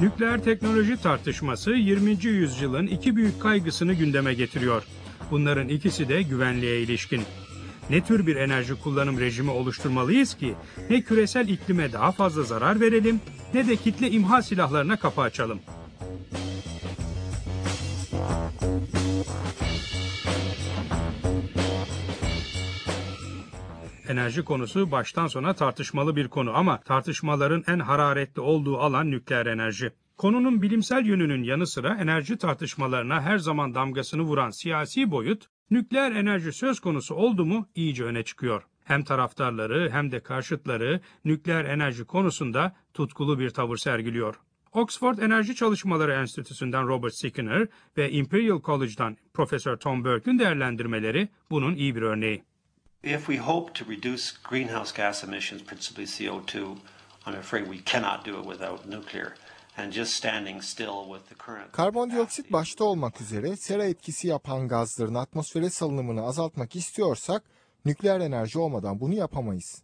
Nükleer teknoloji tartışması 20. yüzyılın iki büyük kaygısını gündeme getiriyor. Bunların ikisi de güvenliğe ilişkin. Ne tür bir enerji kullanım rejimi oluşturmalıyız ki ne küresel iklime daha fazla zarar verelim ne de kitle imha silahlarına kapı açalım. Enerji konusu baştan sona tartışmalı bir konu ama tartışmaların en hararetli olduğu alan nükleer enerji. Konunun bilimsel yönünün yanı sıra enerji tartışmalarına her zaman damgasını vuran siyasi boyut, nükleer enerji söz konusu oldu mu iyice öne çıkıyor. Hem taraftarları hem de karşıtları nükleer enerji konusunda tutkulu bir tavır sergiliyor. Oxford Enerji Çalışmaları Enstitüsü'nden Robert Skinner ve Imperial College'dan Profesör Tom Burke'ün değerlendirmeleri bunun iyi bir örneği. If we hope to reduce greenhouse gas emissions, principally CO2, I'm afraid we cannot do it without nuclear. And just standing still with the current Karbondioksit başta olmak üzere sera etkisi yapan gazların atmosfere salınımını azaltmak istiyorsak nükleer enerji olmadan bunu yapamayız.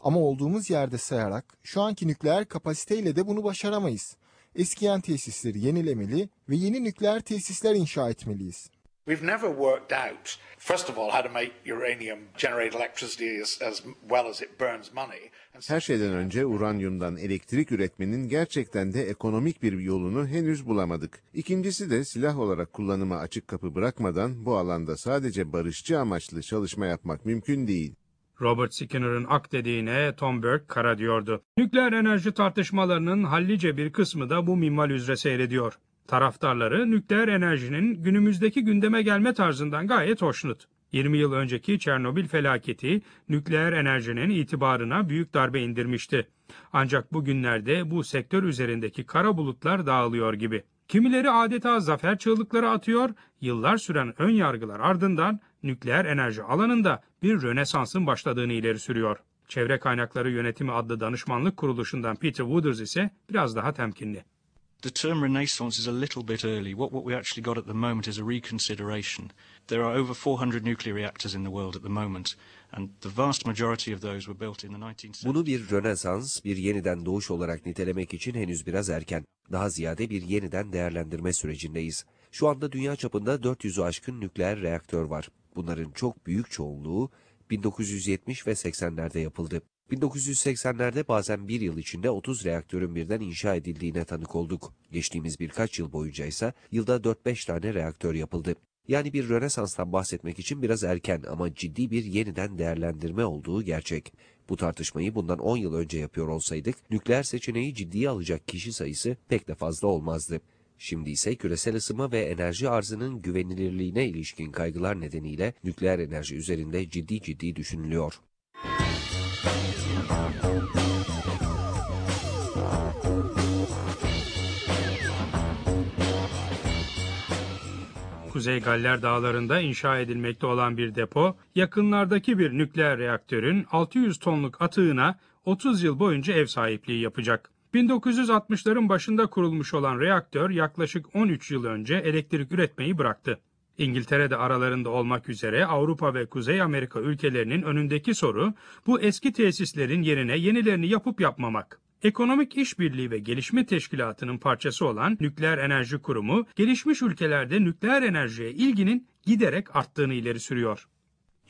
Ama olduğumuz yerde sayarak şu anki nükleer kapasiteyle de bunu başaramayız. Eskiyen tesisleri yenilemeli ve yeni nükleer tesisler inşa etmeliyiz. We've never worked out, first of all, how to make uranium generate electricity as, as well as it burns money. Her şeyden önce uranyumdan elektrik üretmenin gerçekten de ekonomik bir yolunu henüz bulamadık. İkincisi de silah olarak kullanıma açık kapı bırakmadan bu alanda sadece barışçı amaçlı çalışma yapmak mümkün değil. Robert Skinner'ın ak dediğine Tom Burke kara diyordu. Nükleer enerji tartışmalarının hallice bir kısmı da bu minval üzere seyrediyor. Taraftarları nükleer enerjinin günümüzdeki gündeme gelme tarzından gayet hoşnut. 20 yıl önceki Çernobil felaketi nükleer enerjinin itibarına büyük darbe indirmişti. Ancak bugünlerde bu sektör üzerindeki kara bulutlar dağılıyor gibi. Kimileri adeta zafer çığlıkları atıyor, yıllar süren ön yargılar ardından nükleer enerji alanında bir rönesansın başladığını ileri sürüyor. Çevre Kaynakları Yönetimi adlı danışmanlık kuruluşundan Peter Wooders ise biraz daha temkinli. The term renaissance is a little bit early. What, what we actually got at the moment is a reconsideration. There are over 400 nuclear reactors in the world at the moment, and the vast majority of those were built in the 1970s. Bunu bir rönesans, bir yeniden doğuş olarak nitelemek için henüz biraz erken. Daha ziyade bir yeniden değerlendirme sürecindeyiz. Şu anda dünya çapında 400'ü aşkın nükleer reaktör var. Bunların çok büyük çoğunluğu 1970 ve 80'lerde yapıldı. 1980'lerde bazen bir yıl içinde 30 reaktörün birden inşa edildiğine tanık olduk. Geçtiğimiz birkaç yıl boyunca ise yılda 4-5 tane reaktör yapıldı. Yani bir rönesanstan bahsetmek için biraz erken ama ciddi bir yeniden değerlendirme olduğu gerçek. Bu tartışmayı bundan 10 yıl önce yapıyor olsaydık nükleer seçeneği ciddiye alacak kişi sayısı pek de fazla olmazdı. Şimdi ise küresel ısınma ve enerji arzının güvenilirliğine ilişkin kaygılar nedeniyle nükleer enerji üzerinde ciddi ciddi düşünülüyor. Kuzey Galler Dağları'nda inşa edilmekte olan bir depo, yakınlardaki bir nükleer reaktörün 600 tonluk atığına 30 yıl boyunca ev sahipliği yapacak. 1960'ların başında kurulmuş olan reaktör yaklaşık 13 yıl önce elektrik üretmeyi bıraktı. İngiltere'de aralarında olmak üzere Avrupa ve Kuzey Amerika ülkelerinin önündeki soru bu eski tesislerin yerine yenilerini yapıp yapmamak. Ekonomik İşbirliği ve Gelişme Teşkilatı'nın parçası olan Nükleer Enerji Kurumu, gelişmiş ülkelerde nükleer enerjiye ilginin giderek arttığını ileri sürüyor.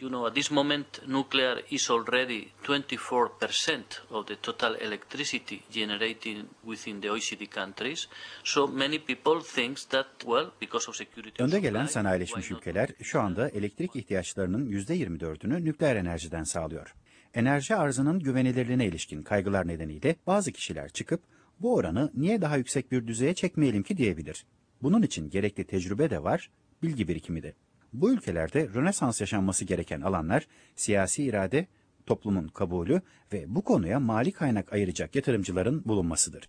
You know, at this moment, nuclear is already 24% of the total electricity generated within the OECD countries. So many people think that, well, because of security Önde gelen sanayileşmiş ülkeler şu anda elektrik ihtiyaçlarının %24'ünü nükleer enerjiden sağlıyor. Enerji arzının güvenilirliğine ilişkin kaygılar nedeniyle bazı kişiler çıkıp bu oranı niye daha yüksek bir düzeye çekmeyelim ki diyebilir. Bunun için gerekli tecrübe de var, bilgi birikimi de. Bu ülkelerde Rönesans yaşanması gereken alanlar siyasi irade, toplumun kabulü ve bu konuya mali kaynak ayıracak yatırımcıların bulunmasıdır.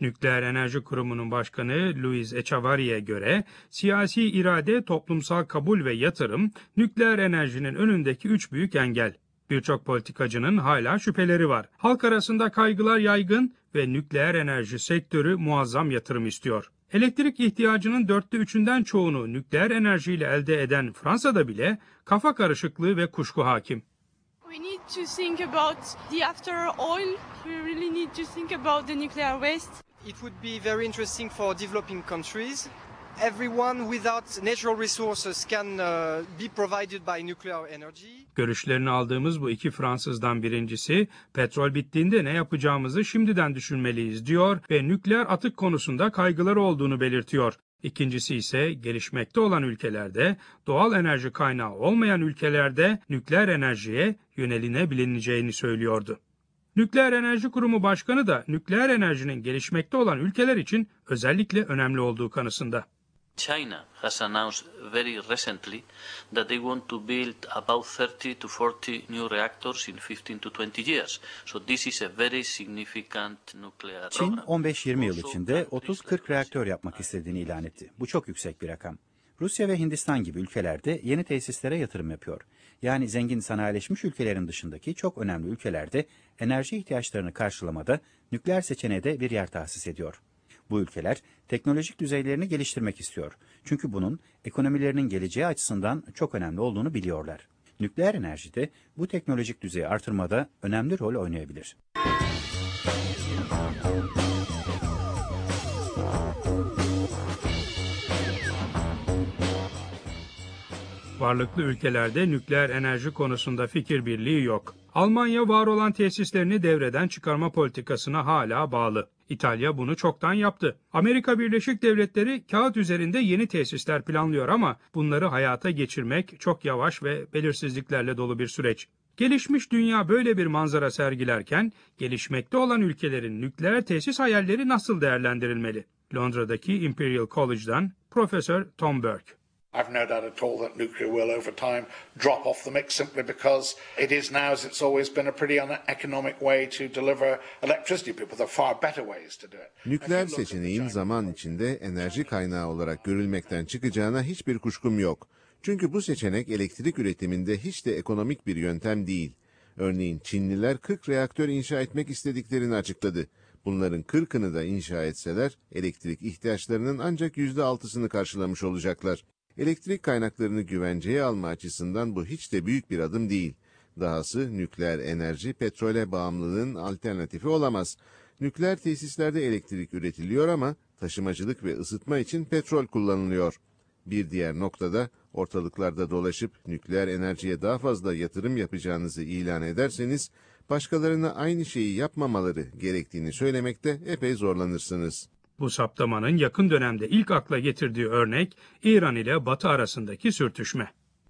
Nükleer Enerji Kurumu'nun başkanı Luis Echevarri'ye göre siyasi irade, toplumsal kabul ve yatırım nükleer enerjinin önündeki üç büyük engel. Birçok politikacının hala şüpheleri var. Halk arasında kaygılar yaygın ve nükleer enerji sektörü muazzam yatırım istiyor. Elektrik ihtiyacının dörtte üçünden çoğunu nükleer enerjiyle elde eden Fransa'da bile kafa karışıklığı ve kuşku hakim. We need to think about the after oil. We really need to think about the nuclear waste. It would be very interesting for developing countries. Everyone without natural resources can uh, be provided by nuclear energy. Görüşlerini aldığımız bu iki Fransızdan birincisi, petrol bittiğinde ne yapacağımızı şimdiden düşünmeliyiz diyor ve nükleer atık konusunda kaygıları olduğunu belirtiyor. İkincisi ise gelişmekte olan ülkelerde, doğal enerji kaynağı olmayan ülkelerde nükleer enerjiye yönelinebileceğini söylüyordu. Nükleer Enerji Kurumu Başkanı da nükleer enerjinin gelişmekte olan ülkeler için özellikle önemli olduğu kanısında. China has announced very recently that they want to build about 30 to 40 new reactors in 15 to 20 years. So this is a very significant nuclear Çin program. 15-20 yıl içinde 30-40 reaktör yapmak istediğini ilan etti. Bu çok yüksek bir rakam. Rusya ve Hindistan gibi ülkelerde yeni tesislere yatırım yapıyor. Yani zengin sanayileşmiş ülkelerin dışındaki çok önemli ülkelerde enerji ihtiyaçlarını karşılamada nükleer seçeneğe de bir yer tahsis ediyor. Bu ülkeler teknolojik düzeylerini geliştirmek istiyor. Çünkü bunun ekonomilerinin geleceği açısından çok önemli olduğunu biliyorlar. Nükleer enerji de bu teknolojik düzeyi artırmada önemli rol oynayabilir. Varlıklı ülkelerde nükleer enerji konusunda fikir birliği yok. Almanya var olan tesislerini devreden çıkarma politikasına hala bağlı. İtalya bunu çoktan yaptı. Amerika Birleşik Devletleri kağıt üzerinde yeni tesisler planlıyor ama bunları hayata geçirmek çok yavaş ve belirsizliklerle dolu bir süreç. Gelişmiş dünya böyle bir manzara sergilerken gelişmekte olan ülkelerin nükleer tesis hayalleri nasıl değerlendirilmeli? Londra'daki Imperial College'dan Profesör Tom Burke. I've no doubt at all that nuclear will over time drop off the mix simply because it is now, as it's always been, a pretty uneconomic way to deliver electricity people. There are far better ways to do it. Nükleer seçeneğin zaman içinde enerji kaynağı olarak görülmekten çıkacağına hiçbir kuşkum yok. Çünkü bu seçenek elektrik üretiminde hiç de ekonomik bir yöntem değil. Örneğin Çinliler 40 reaktör inşa etmek istediklerini açıkladı. Bunların 40'ını da inşa etseler elektrik ihtiyaçlarının ancak %6'sını karşılamış olacaklar. Elektrik kaynaklarını güvenceye alma açısından bu hiç de büyük bir adım değil. Dahası nükleer enerji petrole bağımlılığın alternatifi olamaz. Nükleer tesislerde elektrik üretiliyor ama taşımacılık ve ısıtma için petrol kullanılıyor. Bir diğer noktada ortalıklarda dolaşıp nükleer enerjiye daha fazla yatırım yapacağınızı ilan ederseniz başkalarına aynı şeyi yapmamaları gerektiğini söylemekte epey zorlanırsınız. Bu saptamanın yakın dönemde ilk akla getirdiği örnek İran ile Batı arasındaki sürtüşme.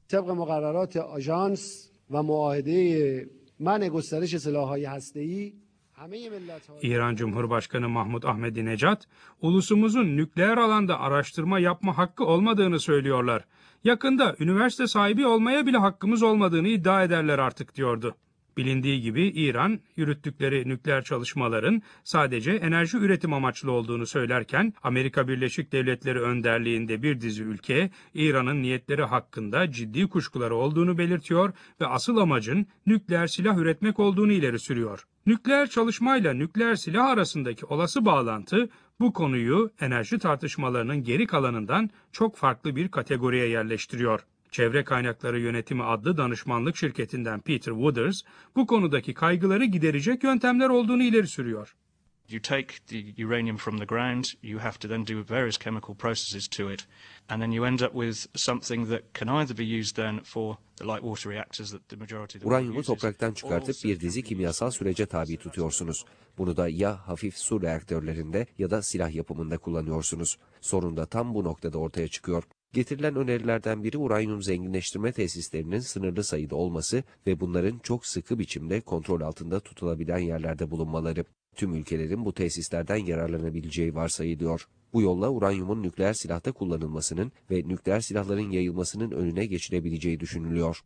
طبق مقررات آژانس و معاهده منع گسترش سلاح‌های هسته‌ای همه ملت‌ها İran Cumhurbaşkanı Mahmut Ahmedinejad, ulusumuzun nükleer alanda araştırma yapma hakkı olmadığını söylüyorlar. Yakında üniversite sahibi olmaya bile hakkımız olmadığını iddia ederler artık diyordu. Bilindiği gibi İran, yürüttükleri nükleer çalışmaların sadece enerji üretim amaçlı olduğunu söylerken, Amerika Birleşik Devletleri önderliğinde bir dizi ülke, İran'ın niyetleri hakkında ciddi kuşkuları olduğunu belirtiyor ve asıl amacın nükleer silah üretmek olduğunu ileri sürüyor. Nükleer çalışmayla nükleer silah arasındaki olası bağlantı, bu konuyu enerji tartışmalarının geri kalanından çok farklı bir kategoriye yerleştiriyor. Çevre Kaynakları Yönetimi adlı danışmanlık şirketinden Peter Wooders, bu konudaki kaygıları giderecek yöntemler olduğunu ileri sürüyor. You take the uranium from the ground, you have to then do various chemical processes to it, and then you end up with something that can either be used then for the light water reactors that the majority of the world Uranyumu topraktan çıkartıp bir dizi kimyasal sürece tabi tutuyorsunuz. Bunu da ya hafif su reaktörlerinde ya da silah yapımında kullanıyorsunuz. Sorun da tam bu noktada ortaya çıkıyor. Getirilen önerilerden biri uranyum zenginleştirme tesislerinin sınırlı sayıda olması ve bunların çok sıkı biçimde kontrol altında tutulabilen yerlerde bulunmaları. Tüm ülkelerin bu tesislerden yararlanabileceği varsayılıyor. Bu yolla uranyumun nükleer silahta kullanılmasının ve nükleer silahların yayılmasının önüne geçilebileceği düşünülüyor.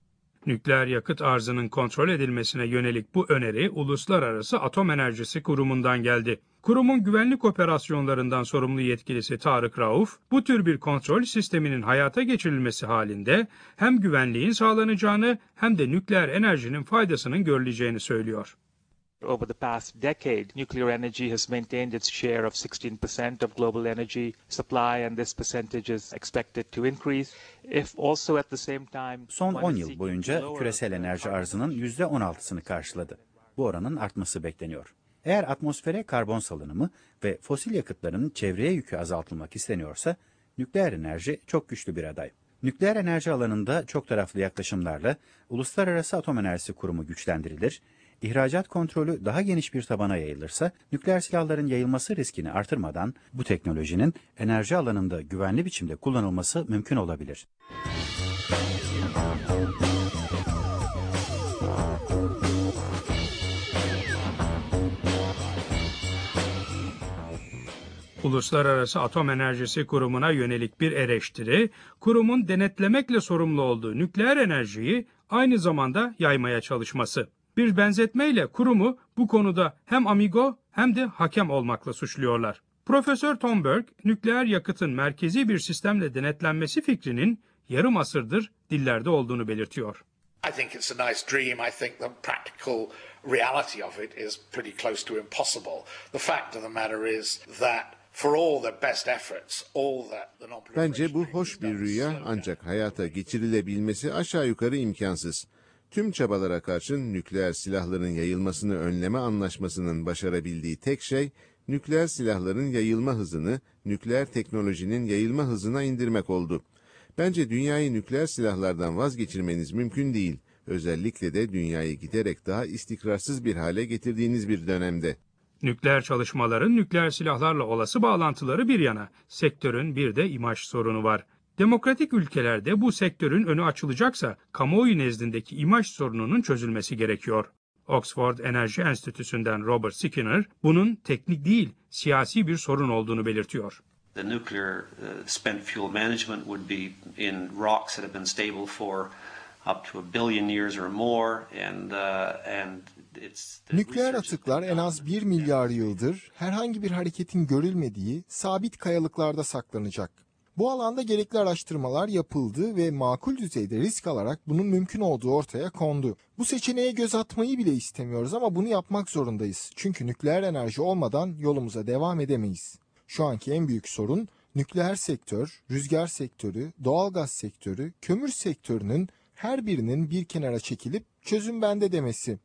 Nükleer yakıt arzının kontrol edilmesine yönelik bu öneri Uluslararası Atom Enerjisi Kurumu'ndan geldi. Kurumun güvenlik operasyonlarından sorumlu yetkilisi Tarık Rauf, bu tür bir kontrol sisteminin hayata geçirilmesi halinde hem güvenliğin sağlanacağını hem de nükleer enerjinin faydasının görüleceğini söylüyor. Over the past decade, nuclear energy has maintained its share of 16% of global energy supply, and this percentage is expected to increase. If also at the same time, Son one 10 is yıl boyunca küresel enerji arzının %16'sını karşıladı. Bu oranın artması bekleniyor. Eğer atmosfere karbon salınımı ve fosil yakıtların çevreye yükü azaltılmak isteniyorsa nükleer enerji çok güçlü bir aday. Nükleer enerji alanında çok taraflı yaklaşımlarla Uluslararası Atom Enerjisi Kurumu güçlendirilir, ihracat kontrolü daha geniş bir tabana yayılırsa nükleer silahların yayılması riskini artırmadan bu teknolojinin enerji alanında güvenli biçimde kullanılması mümkün olabilir. Uluslararası Atom Enerjisi Kurumu'na yönelik bir eleştiri, kurumun denetlemekle sorumlu olduğu nükleer enerjiyi aynı zamanda yaymaya çalışması. Bir benzetmeyle kurumu bu konuda hem amigo hem de hakem olmakla suçluyorlar. Profesör Tom Burke, nükleer yakıtın merkezi bir sistemle denetlenmesi fikrinin yarım asırdır dillerde olduğunu belirtiyor. I think it's a nice dream. I think the practical reality of it is pretty close to impossible. The fact of the matter is that for all the best efforts, all that the non Bence bu hoş bir rüya ancak hayata geçirilebilmesi aşağı yukarı imkansız. Tüm çabalara karşın nükleer silahların yayılmasını önleme anlaşmasının başarabildiği tek şey, nükleer silahların yayılma hızını, nükleer teknolojinin yayılma hızına indirmek oldu. Bence dünyayı nükleer silahlardan vazgeçirmeniz mümkün değil. Özellikle de dünyayı giderek daha istikrarsız bir hale getirdiğiniz bir dönemde. Nükleer çalışmaların nükleer silahlarla olası bağlantıları bir yana, sektörün bir de imaj sorunu var. Demokratik ülkelerde bu sektörün önü açılacaksa kamuoyu nezdindeki imaj sorununun çözülmesi gerekiyor. Oxford Enerji Enstitüsü'nden Robert Skinner bunun teknik değil, siyasi bir sorun olduğunu belirtiyor. The nuclear uh, spent fuel management would be in rocks that have been stable for up to a billion years or more and uh, and Nükleer atıklar en az 1 milyar yıldır herhangi bir hareketin görülmediği sabit kayalıklarda saklanacak. Bu alanda gerekli araştırmalar yapıldı ve makul düzeyde risk alarak bunun mümkün olduğu ortaya kondu. Bu seçeneğe göz atmayı bile istemiyoruz ama bunu yapmak zorundayız. Çünkü nükleer enerji olmadan yolumuza devam edemeyiz. Şu anki en büyük sorun nükleer sektör, rüzgar sektörü, doğalgaz sektörü, kömür sektörünün her birinin bir kenara çekilip çözüm bende demesi.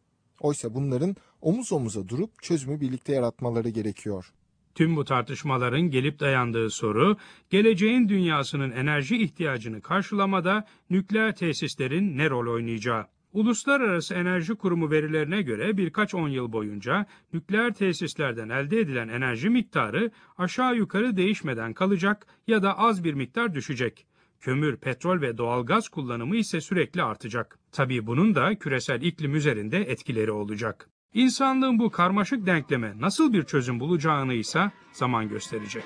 Oysa bunların omuz omuza durup çözümü birlikte yaratmaları gerekiyor. Tüm bu tartışmaların gelip dayandığı soru, geleceğin dünyasının enerji ihtiyacını karşılamada nükleer tesislerin ne rol oynayacağı. Uluslararası Enerji Kurumu verilerine göre birkaç on yıl boyunca nükleer tesislerden elde edilen enerji miktarı aşağı yukarı değişmeden kalacak ya da az bir miktar düşecek. Kömür, petrol ve doğalgaz kullanımı ise sürekli artacak. Tabii bunun da küresel iklim üzerinde etkileri olacak. İnsanlığın bu karmaşık denkleme nasıl bir çözüm bulacağını ise zaman gösterecek.